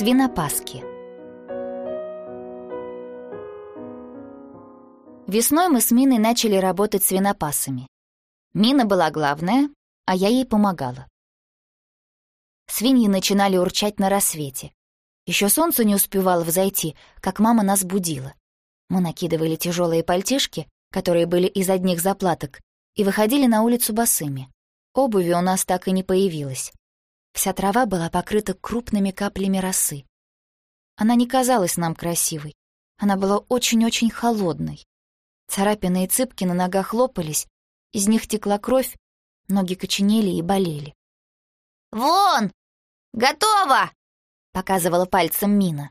Свинопаски. Весной мы с Миной начали работать свинопасами. Мина была главная, а я ей помогала. Свиньи начинали урчать на рассвете. Еще солнце не успевало взойти, как мама нас будила. Мы накидывали тяжелые пальтишки, которые были из одних заплаток, и выходили на улицу босыми. Обуви у нас так и не появилось. Вся трава была покрыта крупными каплями росы. Она не казалась нам красивой. Она была очень-очень холодной. Царапины и цыпки на ногах лопались, из них текла кровь, ноги коченели и болели. «Вон! Готово!» — показывала пальцем Мина.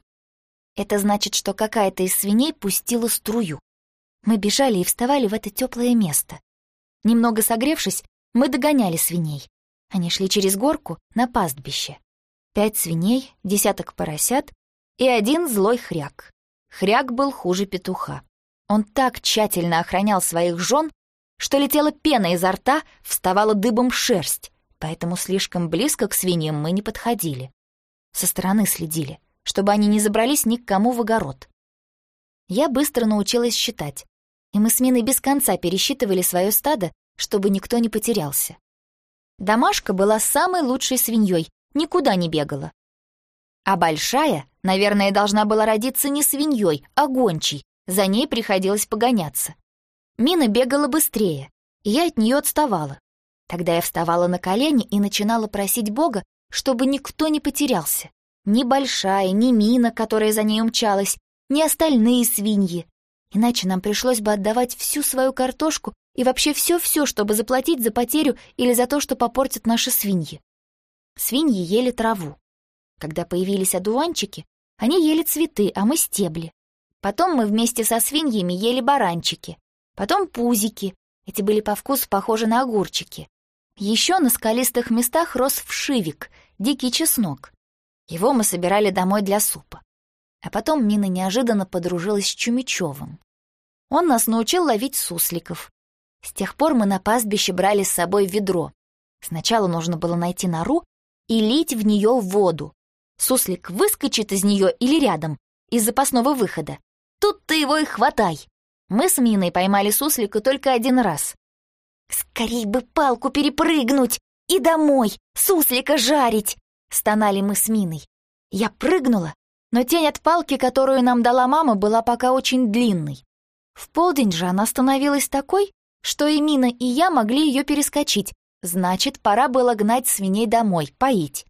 Это значит, что какая-то из свиней пустила струю. Мы бежали и вставали в это теплое место. Немного согревшись, мы догоняли свиней. Они шли через горку на пастбище. Пять свиней, десяток поросят и один злой хряк. Хряк был хуже петуха. Он так тщательно охранял своих жен, что летела пена изо рта, вставала дыбом шерсть, поэтому слишком близко к свиньям мы не подходили. Со стороны следили, чтобы они не забрались ни к кому в огород. Я быстро научилась считать, и мы с Миной без конца пересчитывали свое стадо, чтобы никто не потерялся. Домашка была самой лучшей свиньей, никуда не бегала. А большая, наверное, должна была родиться не свиньей, а гончей, за ней приходилось погоняться. Мина бегала быстрее, и я от нее отставала. Тогда я вставала на колени и начинала просить Бога, чтобы никто не потерялся. Ни большая, ни Мина, которая за ней умчалась, ни остальные свиньи. Иначе нам пришлось бы отдавать всю свою картошку и вообще все-все, чтобы заплатить за потерю или за то, что попортят наши свиньи. Свиньи ели траву. Когда появились одуванчики, они ели цветы, а мы стебли. Потом мы вместе со свиньями ели баранчики. Потом пузики. Эти были по вкусу похожи на огурчики. Еще на скалистых местах рос вшивик, дикий чеснок. Его мы собирали домой для супа. А потом Мина неожиданно подружилась с Чумичевым. Он нас научил ловить сусликов. С тех пор мы на пастбище брали с собой ведро. Сначала нужно было найти нору и лить в нее воду. Суслик выскочит из нее или рядом, из запасного выхода. Тут ты его и хватай. Мы с Миной поймали суслика только один раз. «Скорей бы палку перепрыгнуть и домой, суслика жарить!» — стонали мы с Миной. Я прыгнула, но тень от палки, которую нам дала мама, была пока очень длинной. В полдень же она становилась такой, что и Мина, и я могли ее перескочить. Значит, пора было гнать свиней домой, поить.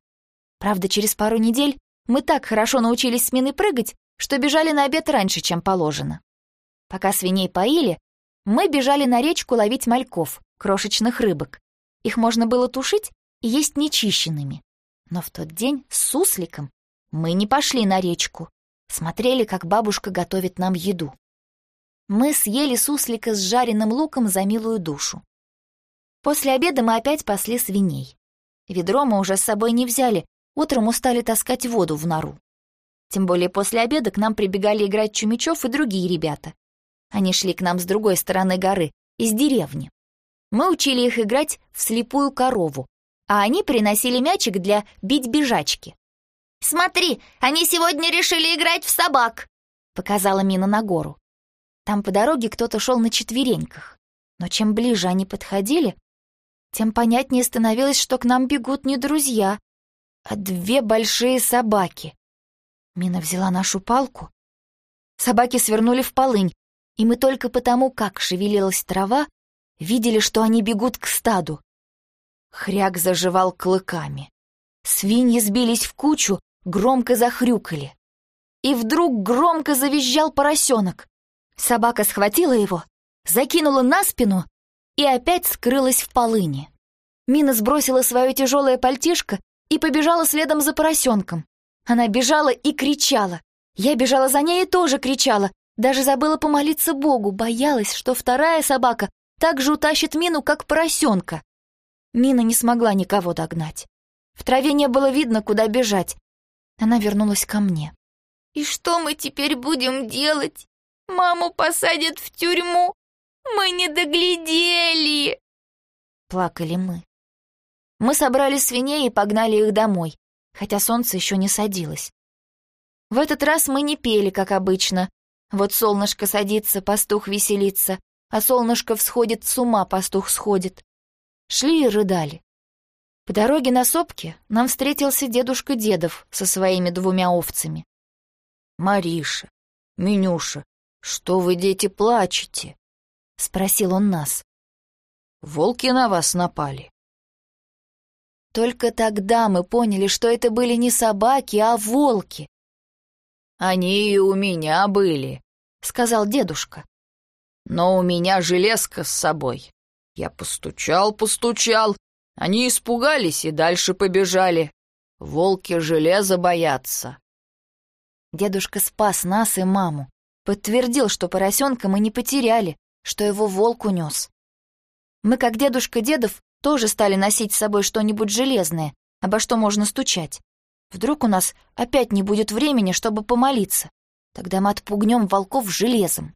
Правда, через пару недель мы так хорошо научились с Миной прыгать, что бежали на обед раньше, чем положено. Пока свиней поили, мы бежали на речку ловить мальков, крошечных рыбок. Их можно было тушить и есть нечищенными. Но в тот день с сусликом мы не пошли на речку, смотрели, как бабушка готовит нам еду. Мы съели суслика с жареным луком за милую душу. После обеда мы опять пасли свиней. Ведро мы уже с собой не взяли, утром устали таскать воду в нору. Тем более после обеда к нам прибегали играть Чумичев и другие ребята. Они шли к нам с другой стороны горы, из деревни. Мы учили их играть в слепую корову, а они приносили мячик для бить бежачки. «Смотри, они сегодня решили играть в собак!» — показала Мина на гору. Там по дороге кто-то шел на четвереньках. Но чем ближе они подходили, тем понятнее становилось, что к нам бегут не друзья, а две большие собаки. Мина взяла нашу палку. Собаки свернули в полынь, и мы только потому, как шевелилась трава, видели, что они бегут к стаду. Хряк заживал клыками. Свиньи сбились в кучу, громко захрюкали. И вдруг громко завизжал поросенок. Собака схватила его, закинула на спину и опять скрылась в полыне. Мина сбросила свое тяжелое пальтишко и побежала следом за поросенком. Она бежала и кричала. Я бежала за ней и тоже кричала. Даже забыла помолиться Богу, боялась, что вторая собака так же утащит Мину, как поросенка. Мина не смогла никого догнать. В траве не было видно, куда бежать. Она вернулась ко мне. «И что мы теперь будем делать?» Маму посадят в тюрьму. Мы не доглядели!» Плакали мы. Мы собрали свиней и погнали их домой, хотя солнце еще не садилось. В этот раз мы не пели, как обычно. Вот солнышко садится, пастух веселится, а солнышко всходит, с ума пастух сходит. Шли и рыдали. По дороге на сопке нам встретился дедушка Дедов со своими двумя овцами. «Мариша, Минюша, что вы, дети, плачете?» — спросил он нас. «Волки на вас напали». Только тогда мы поняли, что это были не собаки, а волки. «Они и у меня были», — сказал дедушка. «Но у меня железка с собой. Я постучал, постучал. Они испугались и дальше побежали. Волки железа боятся». Дедушка спас нас и маму. Подтвердил, что поросенка мы не потеряли, что его волк унес. Мы, как дедушка Дедов, тоже стали носить с собой что-нибудь железное, обо что можно стучать. Вдруг у нас опять не будет времени, чтобы помолиться. Тогда мы отпугнем волков железом.